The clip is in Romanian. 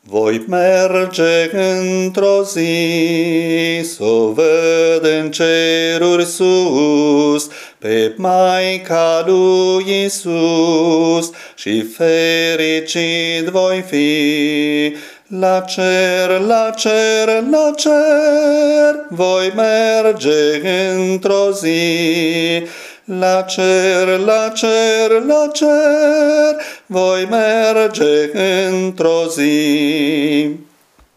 Voi merge într-o zi să o văd în ceruri sus pe Maica lui Iisus și fericit voi fi. La cer, la cer, la cer, voi merge într-o zi. La cer, la cer, la cer, voi merge într-o zi.